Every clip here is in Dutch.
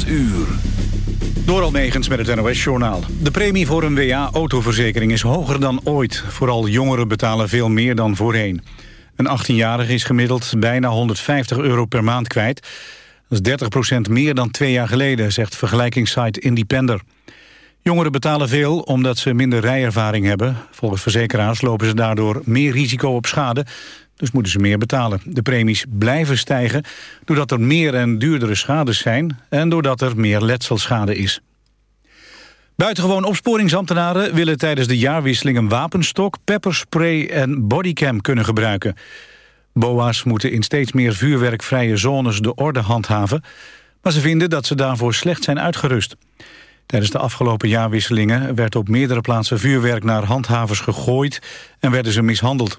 8 uur. Door Almegens met het NOS-journaal. De premie voor een WA-autoverzekering is hoger dan ooit. Vooral jongeren betalen veel meer dan voorheen. Een 18-jarige is gemiddeld bijna 150 euro per maand kwijt. Dat is 30% meer dan twee jaar geleden, zegt vergelijkingssite Independer. Jongeren betalen veel omdat ze minder rijervaring hebben. Volgens verzekeraars lopen ze daardoor meer risico op schade... dus moeten ze meer betalen. De premies blijven stijgen doordat er meer en duurdere schades zijn... en doordat er meer letselschade is. Buitengewoon opsporingsambtenaren willen tijdens de jaarwisseling... een wapenstok, pepperspray en bodycam kunnen gebruiken. BOA's moeten in steeds meer vuurwerkvrije zones de orde handhaven... maar ze vinden dat ze daarvoor slecht zijn uitgerust. Tijdens de afgelopen jaarwisselingen werd op meerdere plaatsen vuurwerk naar handhavers gegooid en werden ze mishandeld.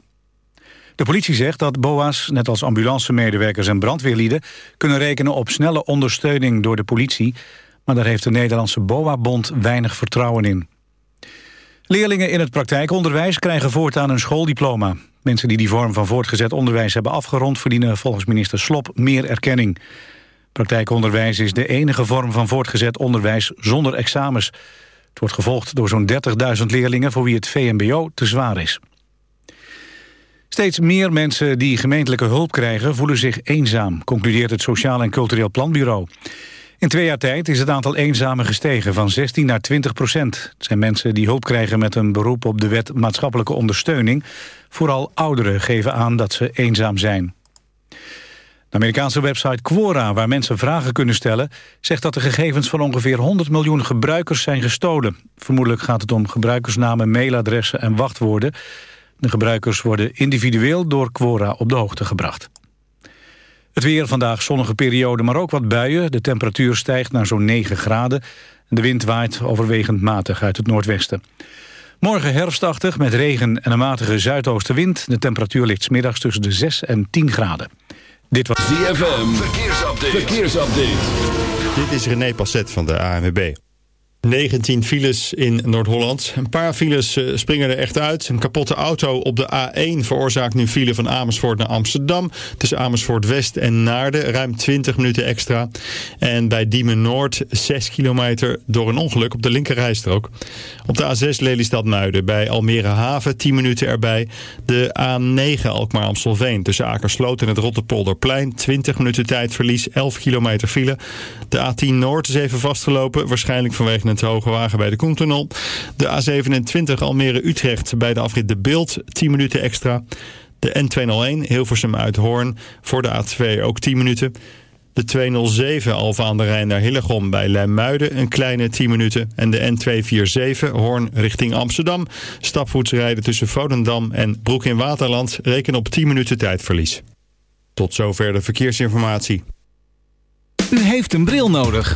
De politie zegt dat BOA's, net als ambulancemedewerkers en brandweerlieden, kunnen rekenen op snelle ondersteuning door de politie, maar daar heeft de Nederlandse BOA-bond weinig vertrouwen in. Leerlingen in het praktijkonderwijs krijgen voortaan een schooldiploma. Mensen die die vorm van voortgezet onderwijs hebben afgerond... verdienen volgens minister Slop meer erkenning. Praktijkonderwijs is de enige vorm van voortgezet onderwijs zonder examens. Het wordt gevolgd door zo'n 30.000 leerlingen voor wie het VMBO te zwaar is. Steeds meer mensen die gemeentelijke hulp krijgen voelen zich eenzaam, concludeert het Sociaal en Cultureel Planbureau. In twee jaar tijd is het aantal eenzamen gestegen van 16 naar 20 procent. Het zijn mensen die hulp krijgen met een beroep op de wet maatschappelijke ondersteuning. Vooral ouderen geven aan dat ze eenzaam zijn. De Amerikaanse website Quora, waar mensen vragen kunnen stellen... zegt dat de gegevens van ongeveer 100 miljoen gebruikers zijn gestolen. Vermoedelijk gaat het om gebruikersnamen, mailadressen en wachtwoorden. De gebruikers worden individueel door Quora op de hoogte gebracht. Het weer vandaag zonnige periode, maar ook wat buien. De temperatuur stijgt naar zo'n 9 graden. De wind waait overwegend matig uit het noordwesten. Morgen herfstachtig met regen en een matige zuidoostenwind. De temperatuur ligt smiddags tussen de 6 en 10 graden. Dit was ZFM. Verkeersupdate. Verkeersupdate. Dit is René Passet van de ANWB. 19 files in Noord-Holland. Een paar files eh, springen er echt uit. Een kapotte auto op de A1 veroorzaakt nu file van Amersfoort naar Amsterdam. Tussen Amersfoort West en Naarden ruim 20 minuten extra. En bij Diemen Noord 6 kilometer door een ongeluk op de linkerrijstrook. Op de A6 Lelystad-Muiden bij Almere Haven 10 minuten erbij. De A9 Alkmaar-Amstelveen tussen Akersloot en het Rotterpolderplein 20 minuten tijdverlies, 11 kilometer file. De A10 Noord is even vastgelopen, waarschijnlijk vanwege een te hoge wagen bij de Koentunnel. De A27 Almere-Utrecht bij de afrit De Beeld, 10 minuten extra. De N201 Hilversum uit Hoorn voor de A2 ook 10 minuten. De 207 Alfa aan de Rijn naar Hillegom bij Leimuiden een kleine 10 minuten. En de N247 Hoorn richting Amsterdam. Stapvoets rijden tussen Volendam en Broek in Waterland. Reken op 10 minuten tijdverlies. Tot zover de verkeersinformatie. U heeft een bril nodig.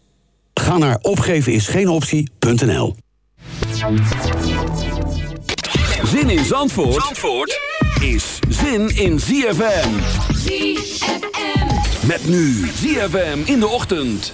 Ga naar opgevenisgeenoptie.nl Zin in Zandvoort, Zandvoort is zin in ZFM. ZFM. Met nu ZFM in de ochtend.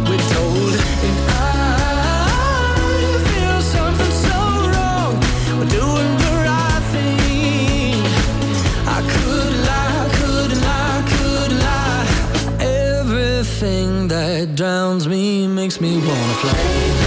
surrounds me makes me wanna fly.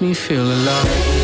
makes me feel alive.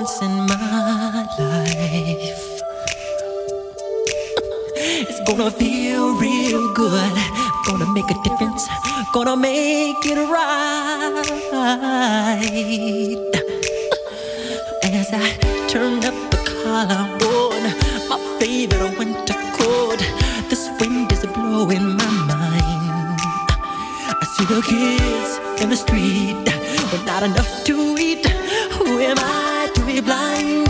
once in my life. It's gonna feel real good. Gonna make a difference. Gonna make it right. As I turn up the collarbone, my favorite winter coat. This wind is blowing my mind. I see the kids in the street, but not enough to eat. Who am I? blind.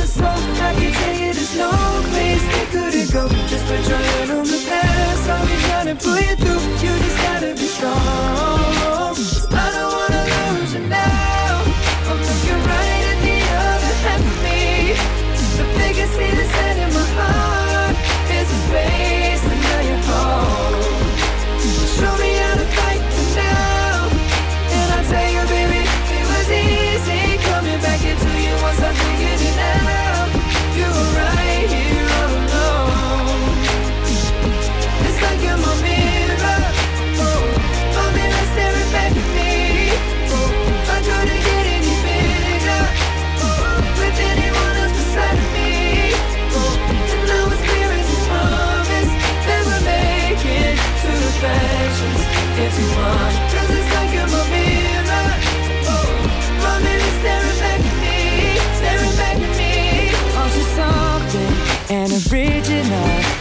of soul I can tell you there's no place they couldn't go. Just put your hand on the past. I'll be trying to pull you through. You just gotta be strong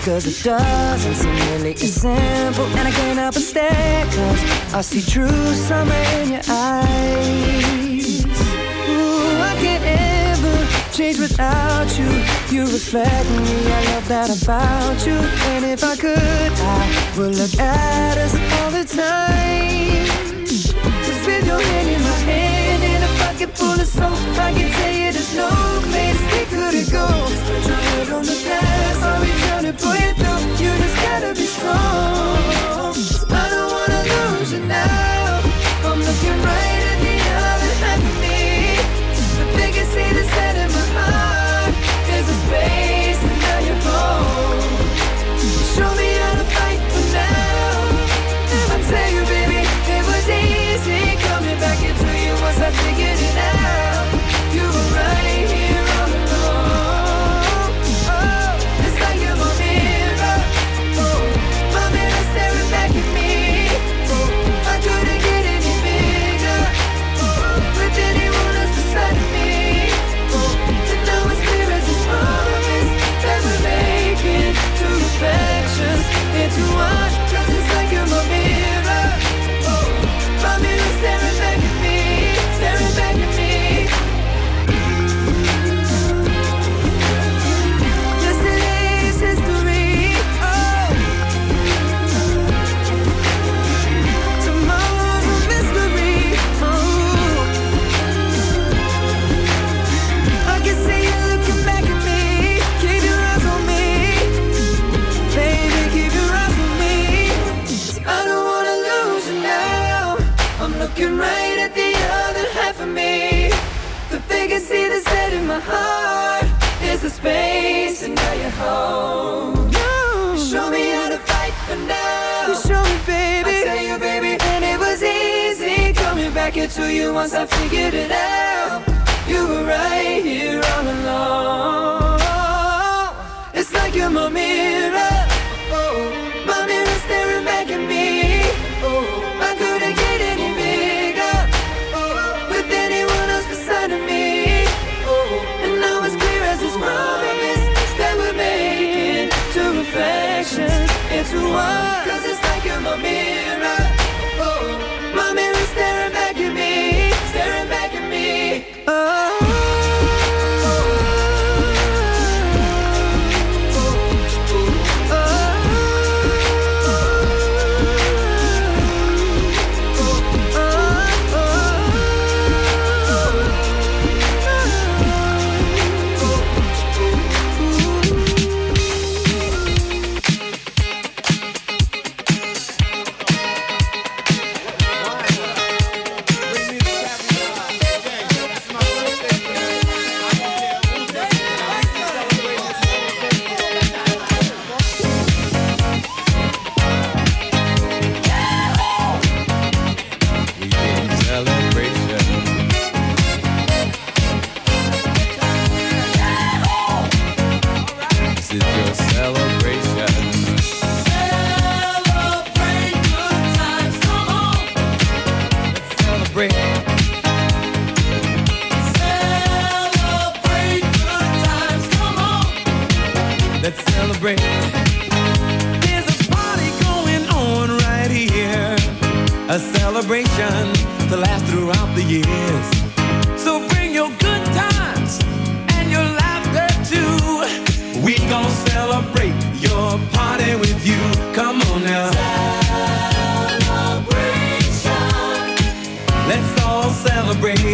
Cause it doesn't seem really as simple And I can't help but stare Cause I see true summer in your eyes change without you. You reflect me, I love that about you. And if I could, I would look at us all the time. Cause with your hand in my hand And a pocket full of soap I can tell you there's no place we couldn't go Just put your head on the past I'll be trying to pull you through? You just gotta be strong home. You show me how to fight for now. You show me, baby. I tell you, baby, and it was easy coming back into you once I figured it out.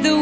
The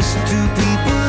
close to people.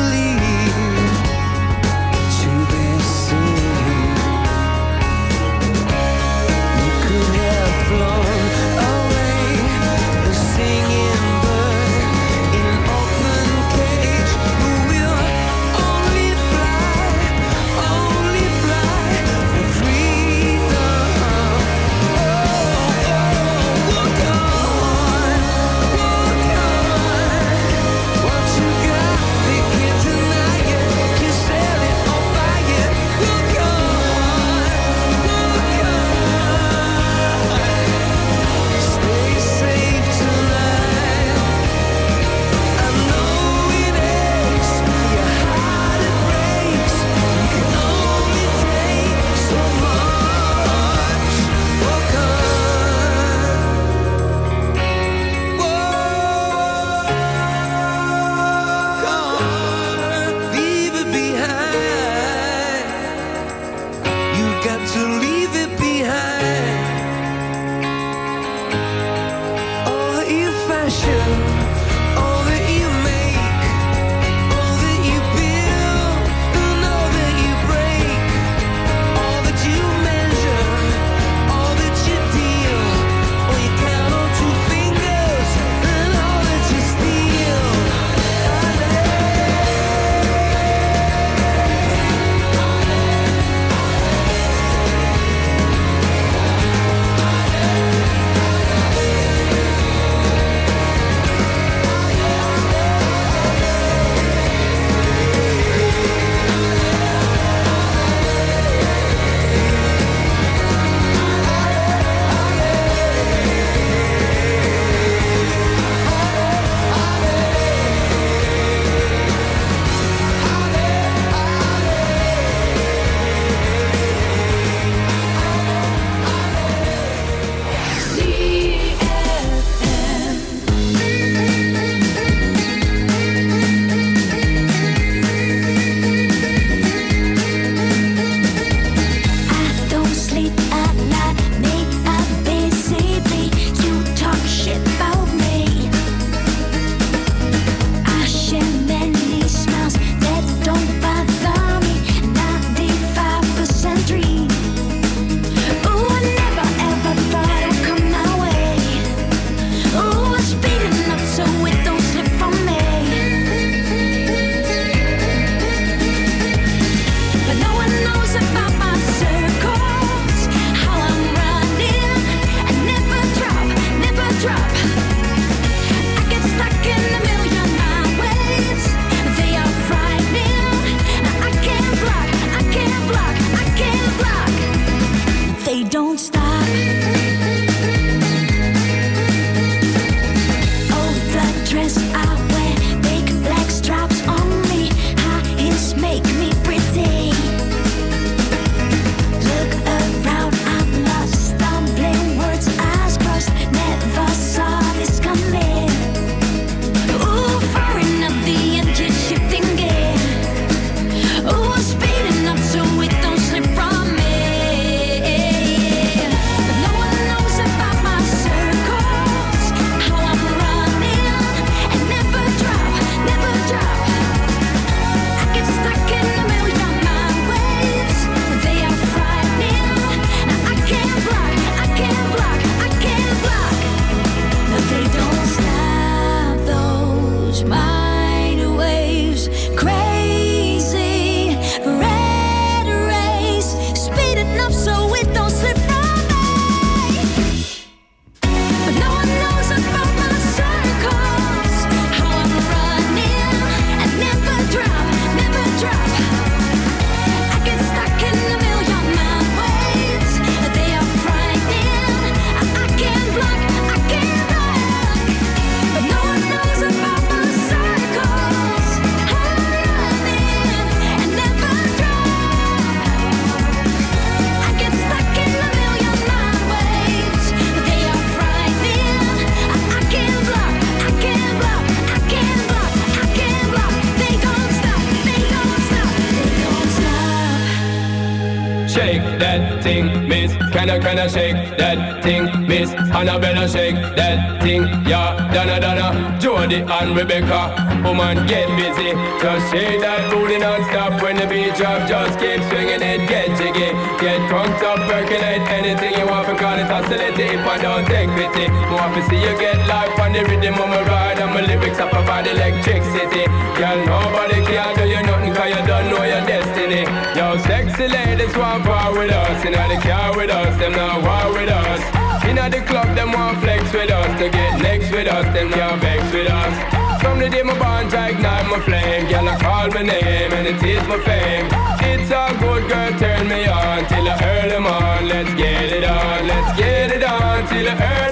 That thing, miss? Annabella shake that thing, yeah. Donna, Donna, Jody and Rebecca. Woman, get busy. Just shake that booty non-stop when the beat drop. Just keep swinging it, get jiggy. Get drunk up, percolate anything you want. For call it hostility, if I don't take pity. More to see you get life on the rhythm of my ride. And my lyrics up about electricity. Girl, nobody can do you nothing cause you don't know your Yo, sexy ladies want part with us. In the car with us, them not war with us. In the club, them want flex with us. To get next with us, them can't vex with us. From the day my bond, ignite my flame. Girl, I call my name and it is my fame. It's a good girl, turn me on till I earn them on. Let's get it on, let's get it on till I earn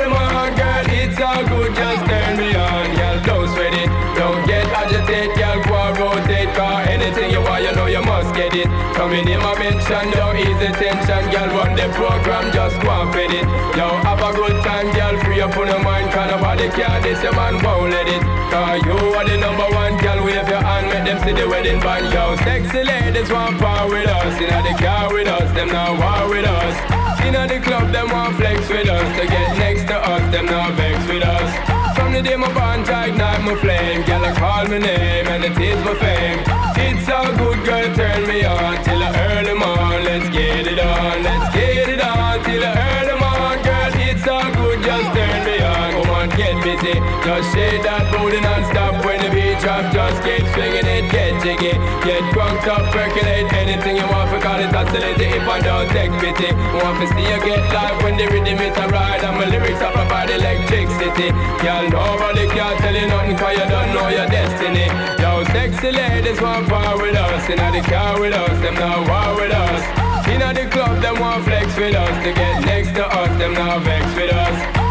Coming in my mention, ease the tension. Girl, run the program, just go and fit it. Yo, have a good time, girl, free up on your mind. Cause nobody care, this your man won't let it. Cause you are the number one, girl, wave your hand, make them see the wedding band. Yo, sexy ladies want power with us. In the car with us, them now war with us. In the club, them want flex with us. To get next to us, them now vex with us. From the day my bond, ignite my flame. Girl, I call my name and it is my fame. It's a good girl, turn me on till earn them on. Let's get it on, let's get it on till I earn them just turn me on. Come on, get busy. Just shake that booty non-stop when the beat drop. Just keep swinging it, get jiggy. Get drunk up, percolate anything you want. For call it oscillate if I don't take pity. Want to see you get live when the rhythm is a ride. And my lyrics up about electricity. Girl, nobody can tell you nothing cause you don't know your destiny. Yo, sexy ladies want power with us. In the car with us, them now war with us. In the club, them want flex with us. To get next to us, them now vex with us.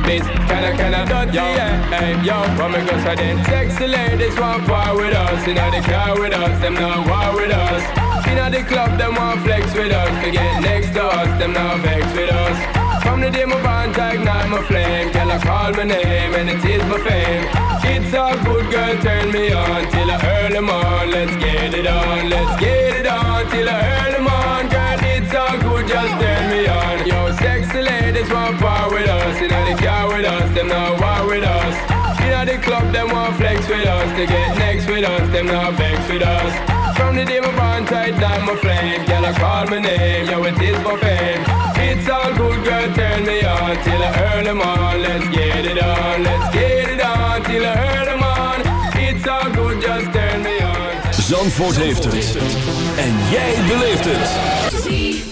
miss. Can I, can I, dirty, yeah, hey, yo, and go, so then. Sexy ladies want power with us. In the car with us, them now war with us. In the club, them want flex with us. To get next to us, them now vex with us. From the day my bond, ignite my flame. Girl, I call my name and it is my fame. It's all good, girl, turn me on till I earn them on. Let's get it on, let's get it on till I earn them on. Girl, it's all good, just turn me on. Want with us. In the car with us, them now war with us. In the club, them want flex with us. To get next with us, them now vex with us. From the day my bond tight down my flame Girl, I call my name, yo, it is my fame It's all good, girl, turn me on Till I earn them on, let's get it on Let's get it on, till I earn them on It's all good, just turn me on Zandvoort heeft het. En jij beleeft het.